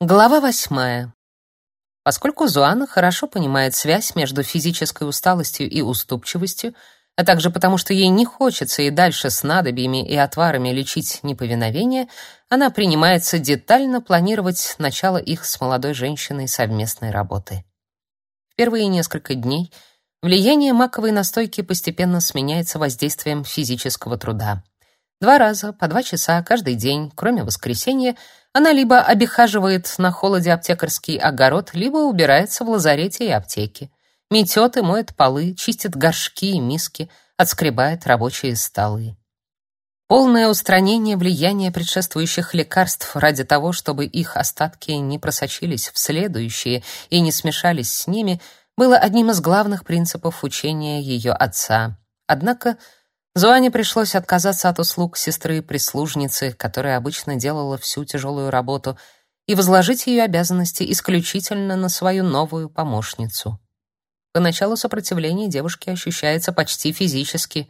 Глава восьмая. Поскольку Зуана хорошо понимает связь между физической усталостью и уступчивостью, а также потому, что ей не хочется и дальше с надобьями и отварами лечить неповиновение, она принимается детально планировать начало их с молодой женщиной совместной работы. В первые несколько дней влияние маковой настойки постепенно сменяется воздействием физического труда. Два раза по два часа каждый день, кроме воскресенья, она либо обихаживает на холоде аптекарский огород, либо убирается в лазарете и аптеке. Метет и моет полы, чистит горшки и миски, отскребает рабочие столы. Полное устранение влияния предшествующих лекарств ради того, чтобы их остатки не просочились в следующие и не смешались с ними, было одним из главных принципов учения ее отца. Однако Зуане пришлось отказаться от услуг сестры-прислужницы, которая обычно делала всю тяжелую работу, и возложить ее обязанности исключительно на свою новую помощницу. Поначалу сопротивление девушки ощущается почти физически.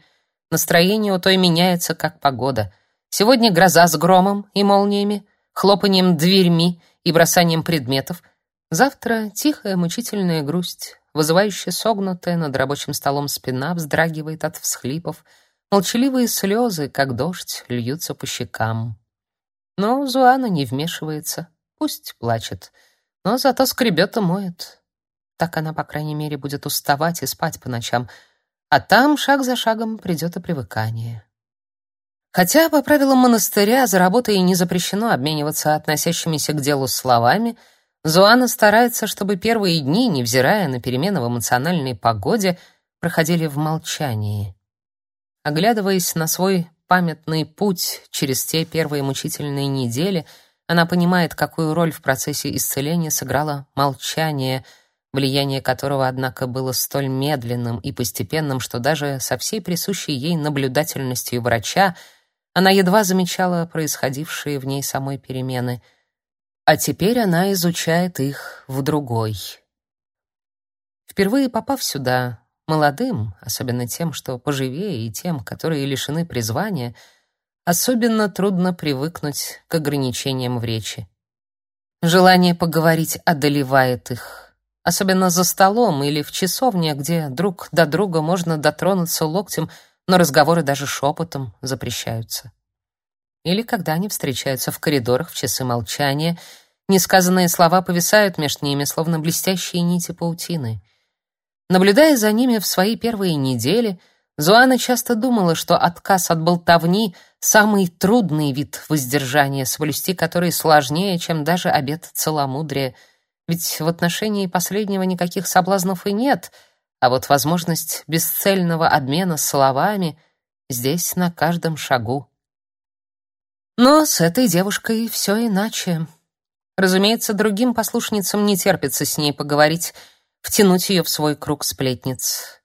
Настроение у той меняется, как погода. Сегодня гроза с громом и молниями, хлопанием дверьми и бросанием предметов. Завтра тихая мучительная грусть, вызывающая согнутая над рабочим столом спина вздрагивает от всхлипов — Молчаливые слезы, как дождь, льются по щекам. Но Зуана не вмешивается. Пусть плачет, но зато скребет и моет. Так она, по крайней мере, будет уставать и спать по ночам. А там шаг за шагом придет и привыкание. Хотя по правилам монастыря за работой не запрещено обмениваться относящимися к делу словами, Зуана старается, чтобы первые дни, невзирая на перемены в эмоциональной погоде, проходили в молчании. Оглядываясь на свой памятный путь через те первые мучительные недели, она понимает, какую роль в процессе исцеления сыграло молчание, влияние которого, однако, было столь медленным и постепенным, что даже со всей присущей ей наблюдательностью врача она едва замечала происходившие в ней самой перемены. А теперь она изучает их в другой. Впервые попав сюда, Молодым, особенно тем, что поживее, и тем, которые лишены призвания, особенно трудно привыкнуть к ограничениям в речи. Желание поговорить одолевает их, особенно за столом или в часовне, где друг до друга можно дотронуться локтем, но разговоры даже шепотом запрещаются. Или когда они встречаются в коридорах в часы молчания, несказанные слова повисают между ними, словно блестящие нити паутины — Наблюдая за ними в свои первые недели, Зуана часто думала, что отказ от болтовни — самый трудный вид воздержания, соблюсти который сложнее, чем даже обет целомудрия. Ведь в отношении последнего никаких соблазнов и нет, а вот возможность бесцельного обмена словами здесь на каждом шагу. Но с этой девушкой все иначе. Разумеется, другим послушницам не терпится с ней поговорить — втянуть ее в свой круг сплетниц.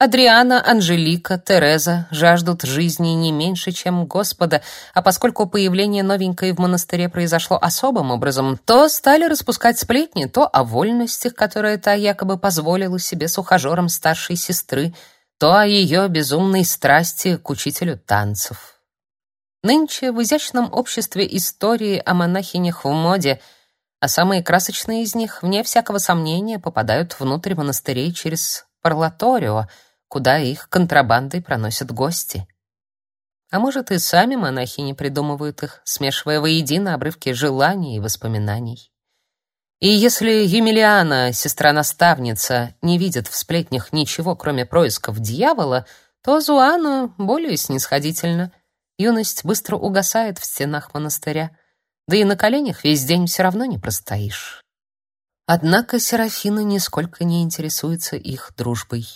Адриана, Анжелика, Тереза жаждут жизни не меньше, чем Господа, а поскольку появление новенькой в монастыре произошло особым образом, то стали распускать сплетни то о вольностях, которые та якобы позволила себе с ухажером старшей сестры, то о ее безумной страсти к учителю танцев. Нынче в изящном обществе истории о монахинях в моде — а самые красочные из них, вне всякого сомнения, попадают внутрь монастырей через парлаторио, куда их контрабандой проносят гости. А может, и сами монахи не придумывают их, смешивая воедино обрывки желаний и воспоминаний. И если Емельяна, сестра-наставница, не видит в сплетнях ничего, кроме происков дьявола, то Зуану более снисходительно. Юность быстро угасает в стенах монастыря — да и на коленях весь день все равно не простоишь. Однако Серафина нисколько не интересуется их дружбой.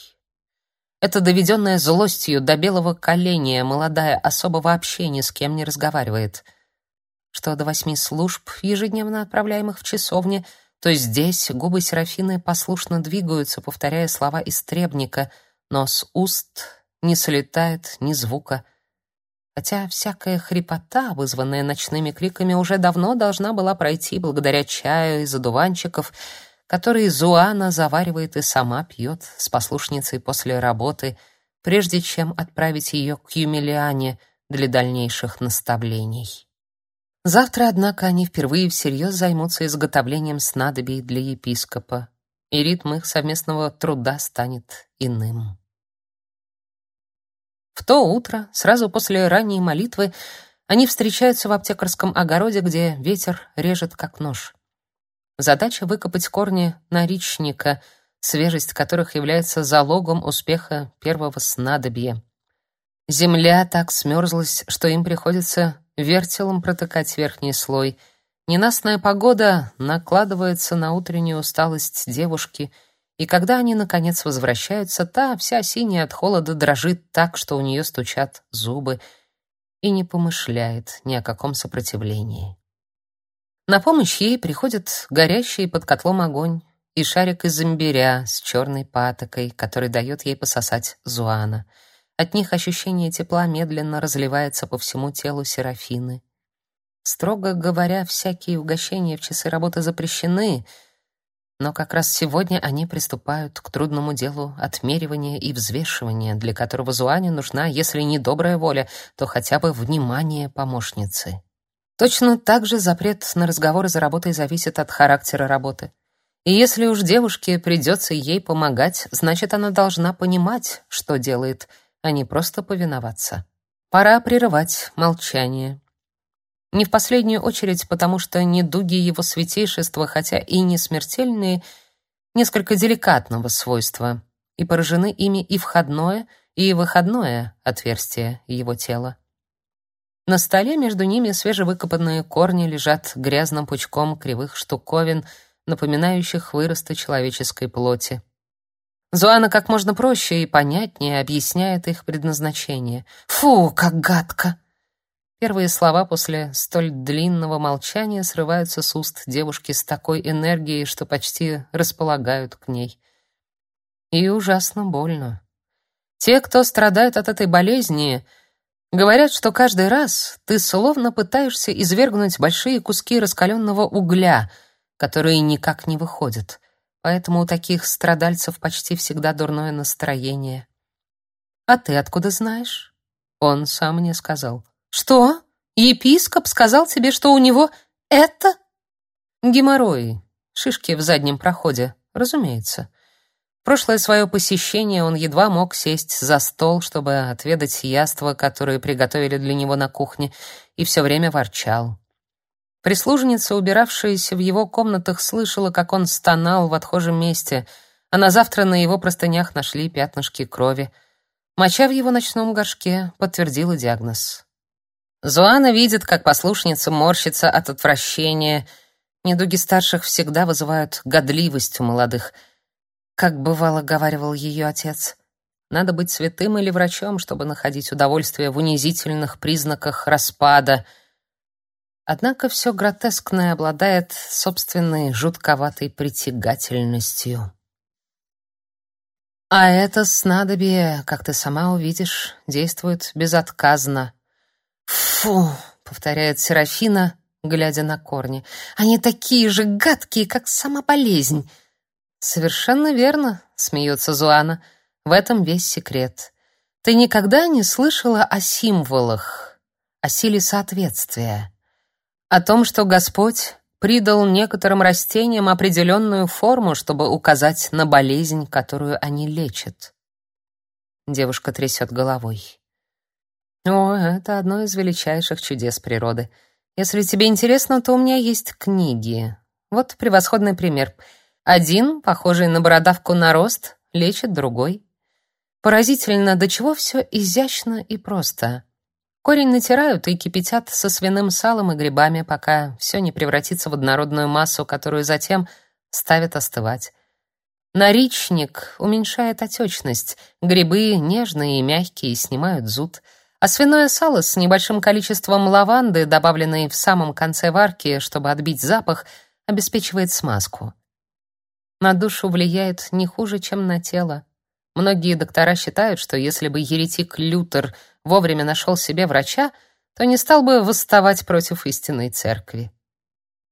Эта доведенная злостью до белого коленя молодая особа вообще ни с кем не разговаривает. Что до восьми служб, ежедневно отправляемых в часовне, то здесь губы Серафины послушно двигаются, повторяя слова истребника, но с уст не слетает ни звука — хотя всякая хрипота, вызванная ночными криками, уже давно должна была пройти благодаря чаю из одуванчиков, который Зуана заваривает и сама пьет с послушницей после работы, прежде чем отправить ее к Юмилиане для дальнейших наставлений. Завтра, однако, они впервые всерьез займутся изготовлением снадобий для епископа, и ритм их совместного труда станет иным. В то утро, сразу после ранней молитвы, они встречаются в аптекарском огороде, где ветер режет как нож. Задача выкопать корни наричника, свежесть которых является залогом успеха первого снадобья. Земля так смерзлась, что им приходится вертелом протыкать верхний слой. Ненастная погода накладывается на утреннюю усталость девушки, и когда они наконец возвращаются, та вся синяя от холода дрожит так, что у нее стучат зубы, и не помышляет ни о каком сопротивлении. На помощь ей приходит горящий под котлом огонь и шарик из имбиря с черной патокой, который дает ей пососать Зуана. От них ощущение тепла медленно разливается по всему телу Серафины. Строго говоря, всякие угощения в часы работы запрещены, но как раз сегодня они приступают к трудному делу отмеривания и взвешивания, для которого Зуане нужна, если не добрая воля, то хотя бы внимание помощницы. Точно так же запрет на разговоры за работой зависит от характера работы. И если уж девушке придется ей помогать, значит, она должна понимать, что делает, а не просто повиноваться. Пора прерывать молчание. Не в последнюю очередь, потому что недуги его святейшества, хотя и не смертельные, несколько деликатного свойства, и поражены ими и входное, и выходное отверстие его тела. На столе между ними свежевыкопанные корни лежат грязным пучком кривых штуковин, напоминающих выросты человеческой плоти. Зуана как можно проще и понятнее объясняет их предназначение. «Фу, как гадко!» Первые слова после столь длинного молчания срываются с уст девушки с такой энергией, что почти располагают к ней. И ужасно больно. Те, кто страдают от этой болезни, Говорят, что каждый раз ты словно пытаешься извергнуть большие куски раскаленного угля, которые никак не выходят. Поэтому у таких страдальцев почти всегда дурное настроение. А ты откуда знаешь? Он сам мне сказал. Что? Епископ сказал тебе, что у него это геморрой, шишки в заднем проходе, разумеется. Прошлое свое посещение он едва мог сесть за стол, чтобы отведать яства, которые приготовили для него на кухне, и все время ворчал. Прислужница, убиравшаяся в его комнатах, слышала, как он стонал в отхожем месте, а на завтра на его простынях нашли пятнышки крови. Моча в его ночном горшке подтвердила диагноз. Зуана видит, как послушница морщится от отвращения. Недуги старших всегда вызывают годливость у молодых — как бывало говаривал ее отец. Надо быть святым или врачом, чтобы находить удовольствие в унизительных признаках распада. Однако все гротескное обладает собственной жутковатой притягательностью. А это снадобье, как ты сама увидишь, действует безотказно. Фу, повторяет Серафина, глядя на корни. Они такие же гадкие, как сама болезнь. Совершенно верно, смеется Зуана. В этом весь секрет. Ты никогда не слышала о символах, о силе соответствия, о том, что Господь придал некоторым растениям определенную форму, чтобы указать на болезнь, которую они лечат. Девушка трясет головой. О, это одно из величайших чудес природы. Если тебе интересно, то у меня есть книги. Вот превосходный пример — один, похожий на бородавку нарост, лечит другой. Поразительно, до чего все изящно и просто. Корень натирают и кипятят со свиным салом и грибами, пока все не превратится в однородную массу, которую затем ставят остывать. Наричник уменьшает отечность, грибы нежные и мягкие снимают зуд, а свиное сало с небольшим количеством лаванды, добавленной в самом конце варки, чтобы отбить запах, обеспечивает смазку на душу влияет не хуже, чем на тело. Многие доктора считают, что если бы еретик Лютер вовремя нашел себе врача, то не стал бы восставать против истинной церкви.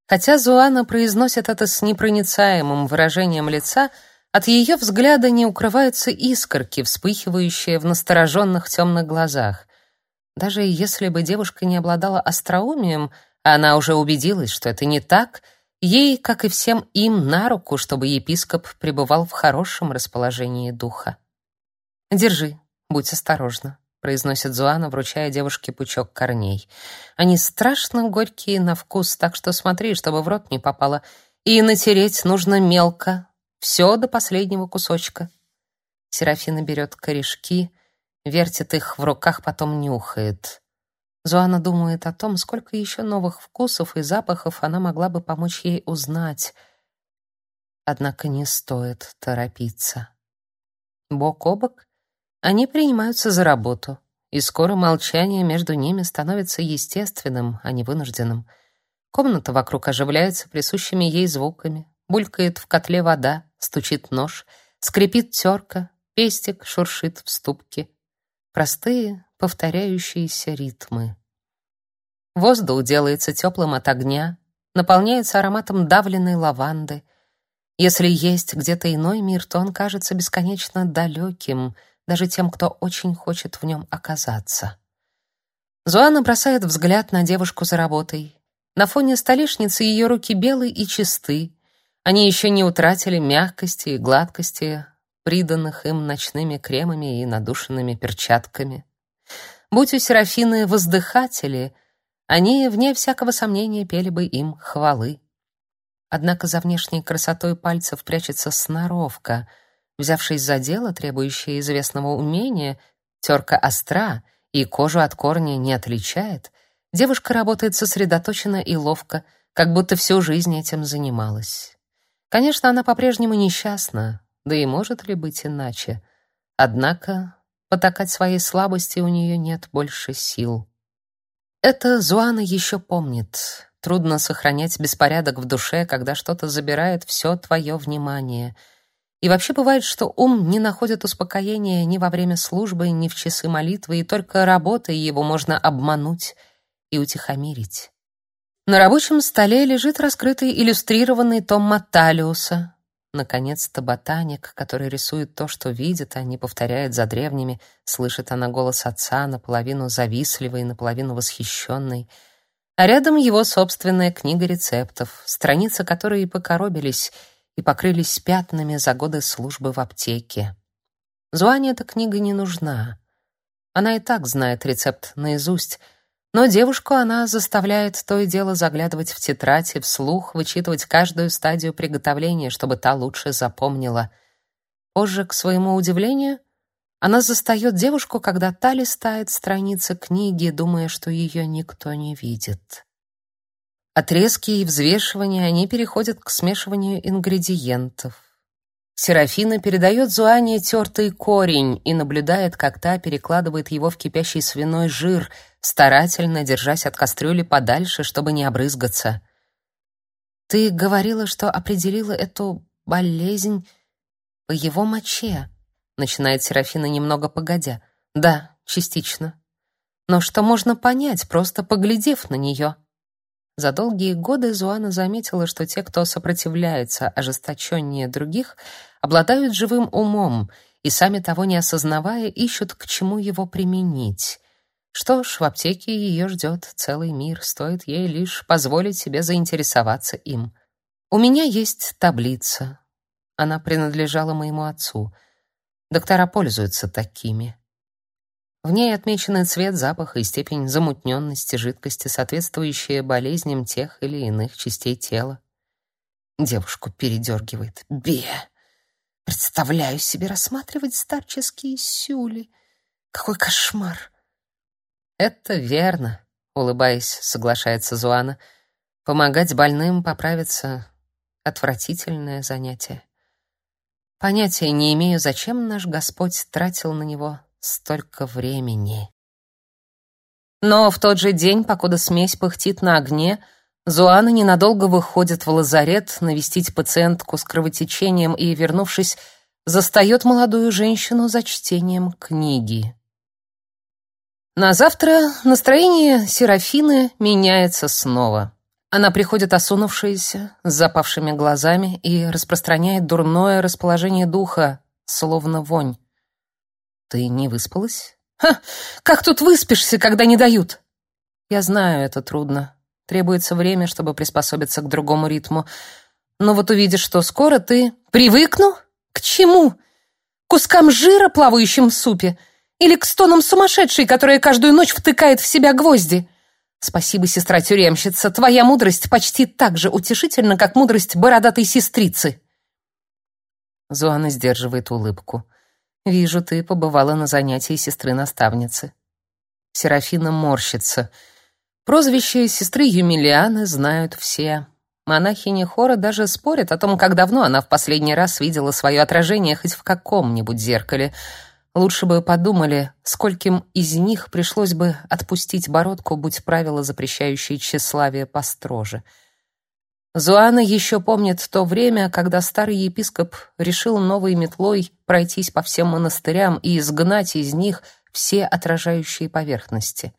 Хотя Зуана произносит это с непроницаемым выражением лица, от ее взгляда не укрываются искорки, вспыхивающие в настороженных темных глазах. Даже если бы девушка не обладала остроумием, Она уже убедилась, что это не так, ей, как и всем им, на руку, чтобы епископ пребывал в хорошем расположении духа. «Держи, будь осторожна», — произносит Зуана, вручая девушке пучок корней. «Они страшно горькие на вкус, так что смотри, чтобы в рот не попало. И натереть нужно мелко, все до последнего кусочка». Серафина берет корешки, вертит их в руках, потом нюхает. Зоана думает о том, сколько еще новых вкусов и запахов она могла бы помочь ей узнать. Однако не стоит торопиться. Бок о бок они принимаются за работу, и скоро молчание между ними становится естественным, а не вынужденным. Комната вокруг оживляется присущими ей звуками. Булькает в котле вода, стучит нож, скрипит терка, пестик шуршит в ступке. Простые, повторяющиеся ритмы. Воздух делается теплым от огня, наполняется ароматом давленной лаванды. Если есть где-то иной мир, то он кажется бесконечно далеким, даже тем, кто очень хочет в нем оказаться. Зоана бросает взгляд на девушку за работой. На фоне столешницы ее руки белые и чисты. Они еще не утратили мягкости и гладкости, приданных им ночными кремами и надушенными перчатками. Будь у Серафины воздыхатели, они, вне всякого сомнения, пели бы им хвалы. Однако за внешней красотой пальцев прячется сноровка. Взявшись за дело, требующее известного умения, терка остра и кожу от корня не отличает, девушка работает сосредоточенно и ловко, как будто всю жизнь этим занималась. Конечно, она по-прежнему несчастна, да и может ли быть иначе? Однако потакать своей слабости у нее нет больше сил. Это Зуана еще помнит. Трудно сохранять беспорядок в душе, когда что-то забирает все твое внимание. И вообще бывает, что ум не находит успокоения ни во время службы, ни в часы молитвы, и только работой его можно обмануть и утихомирить. На рабочем столе лежит раскрытый иллюстрированный том Матталиуса, Наконец-то ботаник, который рисует то, что видит, а не повторяет за древними, слышит она голос отца, наполовину завистливый, наполовину восхищенный. А рядом его собственная книга рецептов, страницы которой покоробились, и покрылись пятнами за годы службы в аптеке. Зуане эта книга не нужна. Она и так знает рецепт наизусть — но девушку она заставляет то и дело заглядывать в тетрадь и вслух вычитывать каждую стадию приготовления, чтобы та лучше запомнила. Позже, к своему удивлению, она застает девушку, когда та листает страницы книги, думая, что ее никто не видит. Отрезки и взвешивания они переходят к смешиванию ингредиентов. Серафина передает Зуане тертый корень и наблюдает, как та перекладывает его в кипящий свиной жир, старательно держась от кастрюли подальше, чтобы не обрызгаться. «Ты говорила, что определила эту болезнь по его моче», — начинает Серафина немного погодя. «Да, частично. Но что можно понять, просто поглядев на нее?» За долгие годы Зуана заметила, что те, кто сопротивляется ожесточеннее других, обладают живым умом и, сами того не осознавая, ищут, к чему его применить. Что ж, в аптеке ее ждет целый мир, стоит ей лишь позволить себе заинтересоваться им. У меня есть таблица. Она принадлежала моему отцу. Доктора пользуются такими. В ней отмечены цвет, запах и степень замутненности жидкости, соответствующие болезням тех или иных частей тела. Девушку передергивает. Бе! Представляю себе рассматривать старческие сюли. Какой кошмар! Это верно, улыбаясь, соглашается Зуана. Помогать больным поправиться — отвратительное занятие. Понятия не имею, зачем наш Господь тратил на него столько времени. Но в тот же день, покуда смесь пыхтит на огне, Зуана ненадолго выходит в лазарет навестить пациентку с кровотечением и, вернувшись, застает молодую женщину за чтением книги. На завтра настроение Серафины меняется снова. Она приходит осунувшаяся, с запавшими глазами и распространяет дурное расположение духа, словно вонь. Ты не выспалась? Ха, как тут выспишься, когда не дают? Я знаю, это трудно. Требуется время, чтобы приспособиться к другому ритму. Но вот увидишь, что скоро ты... Привыкну? К чему? Кускам жира, плавающим в супе? Или к стонам сумасшедшей, которая каждую ночь втыкает в себя гвозди? Спасибо, сестра-тюремщица, твоя мудрость почти так же утешительна, как мудрость бородатой сестрицы. Зуана сдерживает улыбку. Вижу, ты побывала на занятии сестры-наставницы. Серафина морщится. Прозвище сестры Юмилианы знают все. Монахини хора даже спорят о том, как давно она в последний раз видела свое отражение хоть в каком-нибудь зеркале — Лучше бы подумали, скольким из них пришлось бы отпустить бородку, будь правила, запрещающие тщеславие, построже. Зуана еще помнит то время, когда старый епископ решил новой метлой пройтись по всем монастырям и изгнать из них все отражающие поверхности.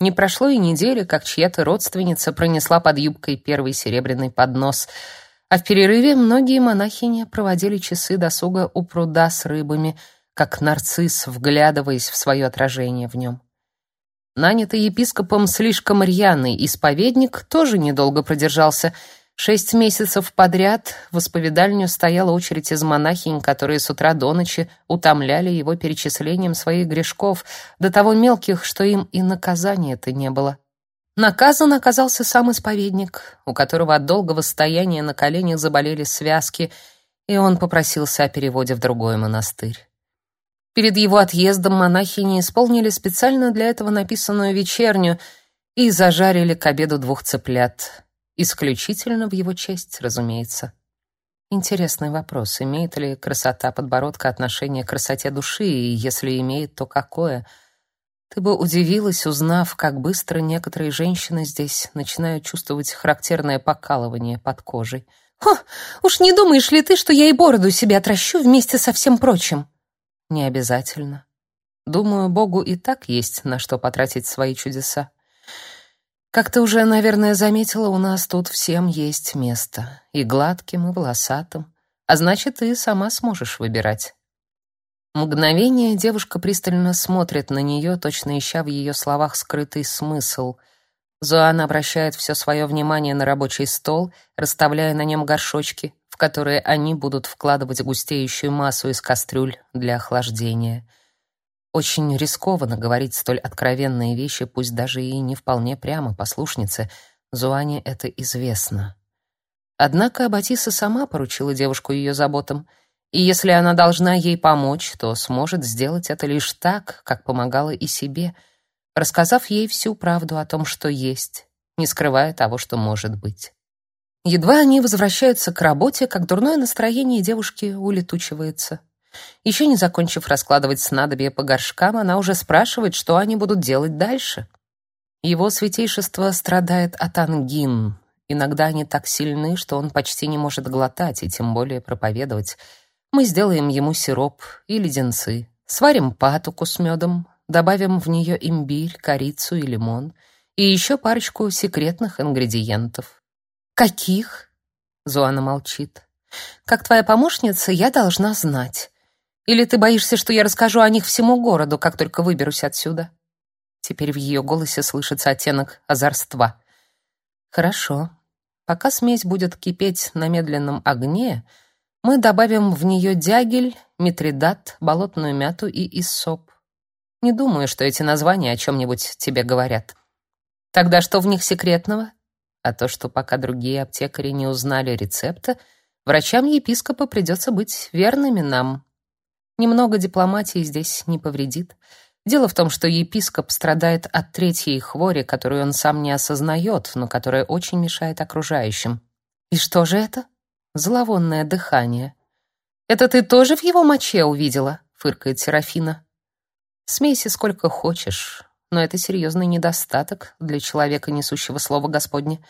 Не прошло и недели, как чья-то родственница пронесла под юбкой первый серебряный поднос, а в перерыве многие монахини проводили часы досуга у пруда с рыбами — как нарцисс, вглядываясь в свое отражение в нем. Нанятый епископом слишком рьяный исповедник тоже недолго продержался. Шесть месяцев подряд в исповедальню стояла очередь из монахинь, которые с утра до ночи утомляли его перечислением своих грешков, до того мелких, что им и наказания-то не было. Наказан оказался сам исповедник, у которого от долгого стояния на коленях заболели связки, и он попросился о переводе в другой монастырь. Перед его отъездом монахини исполнили специально для этого написанную вечерню и зажарили к обеду двух цыплят. Исключительно в его честь, разумеется. Интересный вопрос, имеет ли красота подбородка отношение к красоте души, и если имеет, то какое? Ты бы удивилась, узнав, как быстро некоторые женщины здесь начинают чувствовать характерное покалывание под кожей. «Хо, уж не думаешь ли ты, что я и бороду себе отращу вместе со всем прочим?» Не обязательно. Думаю, Богу и так есть на что потратить свои чудеса. Как ты уже, наверное, заметила, у нас тут всем есть место. И гладким, и волосатым. А значит, ты сама сможешь выбирать. Мгновение девушка пристально смотрит на нее, точно ища в ее словах скрытый смысл. Зоана обращает все свое внимание на рабочий стол, расставляя на нем горшочки, которые они будут вкладывать густеющую массу из кастрюль для охлаждения. Очень рискованно говорить столь откровенные вещи, пусть даже и не вполне прямо послушнице. Зуане это известно. Однако Абатиса сама поручила девушку ее заботам, и если она должна ей помочь, то сможет сделать это лишь так, как помогала и себе, рассказав ей всю правду о том, что есть, не скрывая того, что может быть. Едва они возвращаются к работе, как дурное настроение девушки улетучивается. Еще не закончив раскладывать снадобье по горшкам, она уже спрашивает, что они будут делать дальше. Его святейшество страдает от ангин. Иногда они так сильны, что он почти не может глотать и тем более проповедовать. Мы сделаем ему сироп и леденцы, сварим патоку с медом, добавим в нее имбирь, корицу и лимон и еще парочку секретных ингредиентов. «Каких?» — Зоана молчит. «Как твоя помощница, я должна знать. Или ты боишься, что я расскажу о них всему городу, как только выберусь отсюда?» Теперь в ее голосе слышится оттенок озорства. «Хорошо. Пока смесь будет кипеть на медленном огне, мы добавим в нее дягель, митридат, болотную мяту и иссоп. Не думаю, что эти названия о чем-нибудь тебе говорят. Тогда что в них секретного?» А то, что пока другие аптекари не узнали рецепта, врачам епископа придется быть верными нам. Немного дипломатии здесь не повредит. Дело в том, что епископ страдает от третьей хвори, которую он сам не осознает, но которая очень мешает окружающим. И что же это? Зловонное дыхание. Это ты тоже в его моче увидела? фыркает Серафина. Смейся сколько хочешь но это серьезный недостаток для человека, несущего слово Господне.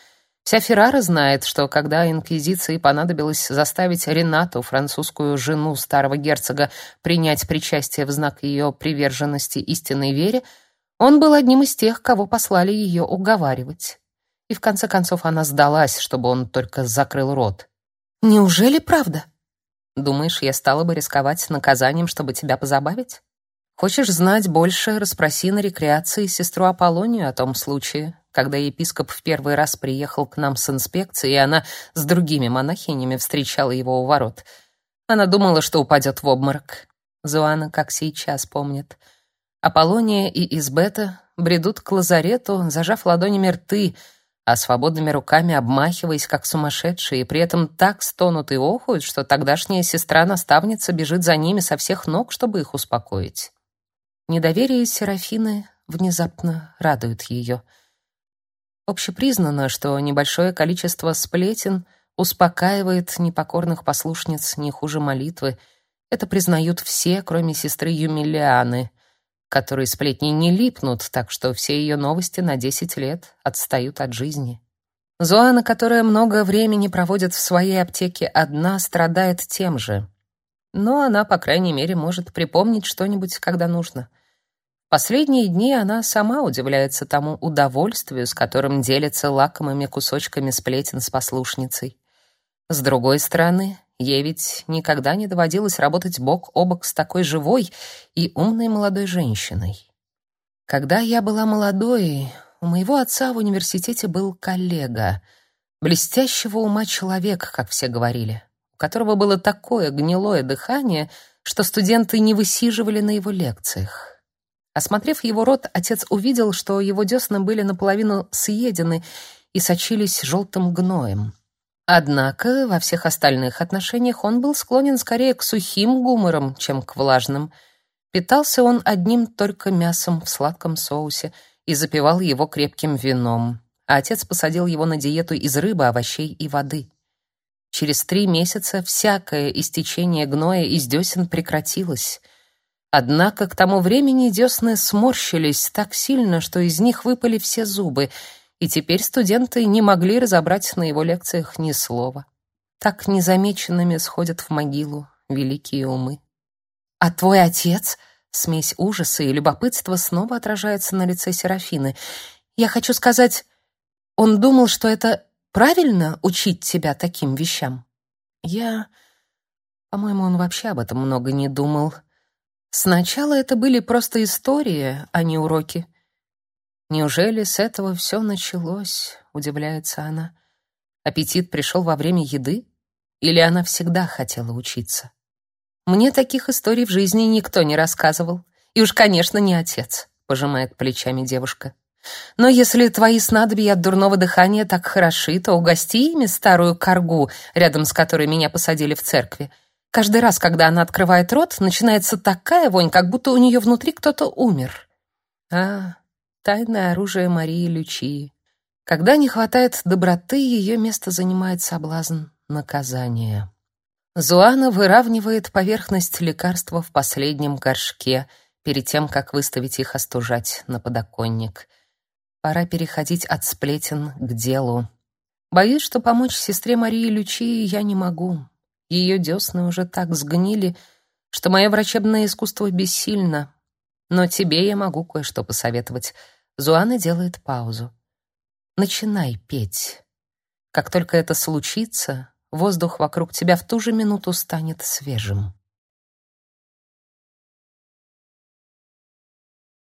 Вся Феррара знает, что когда инквизиции понадобилось заставить Ренату, французскую жену старого герцога, принять причастие в знак ее приверженности истинной вере, он был одним из тех, кого послали ее уговаривать. И в конце концов она сдалась, чтобы он только закрыл рот. Неужели правда? Думаешь, я стала бы рисковать наказанием, чтобы тебя позабавить? Хочешь знать больше, расспроси на рекреации сестру Аполлонию о том случае. когда епископ в первый раз приехал к нам с инспекцией, и она с другими монахинями встречала его у ворот. Она думала, что упадет в обморок. Зуана, как сейчас, помнит. Аполлония и Избета бредут к лазарету, зажав ладонями рты, а свободными руками обмахиваясь, как сумасшедшие, и при этом так стонут и охуют, что тогдашняя сестра-наставница бежит за ними со всех ног, чтобы их успокоить. Недоверие Серафины внезапно радует ее. Общепризнано, что небольшое количество сплетен успокаивает непокорных послушниц не хуже молитвы. Это признают все, кроме сестры Юмилианы, которой сплетни не липнут, так что все ее новости на 10 лет отстают от жизни. Зоана, которая много времени проводит в своей аптеке одна, страдает тем же. Но она, по крайней мере, может припомнить что-нибудь, когда нужно — Последние дни она сама удивляется тому удовольствию, с которым делится лакомыми кусочками сплетен с послушницей. С другой стороны, ей ведь никогда не доводилось работать бок о бок с такой живой и умной молодой женщиной. Когда я была молодой, у моего отца в университете был коллега, блестящего ума человек, как все говорили, у которого было такое гнилое дыхание, что студенты не высиживали на его лекциях. Осмотрев его рот, отец увидел, что его десны были наполовину съедены и сочились желтым гноем. Однако во всех остальных отношениях он был склонен скорее к сухим гуморам, чем к влажным. Питался он одним только мясом в сладком соусе и запивал его крепким вином. А отец посадил его на диету из рыбы, овощей и воды. Через три месяца всякое истечение гноя из десен прекратилось — Однако к тому времени десны сморщились так сильно, что из них выпали все зубы, и теперь студенты не могли разобрать на его лекциях ни слова. Так незамеченными сходят в могилу великие умы. «А твой отец?» Смесь ужаса и любопытства снова отражается на лице Серафины. «Я хочу сказать, он думал, что это правильно учить тебя таким вещам?» «Я...» По-моему, он вообще об этом много не думал. Сначала это были просто истории, а не уроки. Неужели с этого все началось, удивляется она. Аппетит пришел во время еды или она всегда хотела учиться? Мне таких историй в жизни никто не рассказывал, и уж, конечно, не отец, пожимает плечами девушка. Но если твои снадобья от дурного дыхания так хороши, то угости ими старую коргу, рядом с которой меня посадили в церкви. Каждый раз, когда она открывает рот, начинается такая вонь, как будто у нее внутри кто-то умер. А, тайное оружие Марии Лючии. Когда не хватает доброты, ее место занимает соблазн наказания. Зуана выравнивает поверхность лекарства в последнем горшке перед тем, как выставить их остужать на подоконник. Пора переходить от сплетен к делу. Боюсь, что помочь сестре Марии Лючии я не могу. Ее десны уже так сгнили, что мое врачебное искусство бессильно. Но тебе я могу кое-что посоветовать. Зуана делает паузу. Начинай петь. Как только это случится, воздух вокруг тебя в ту же минуту станет свежим.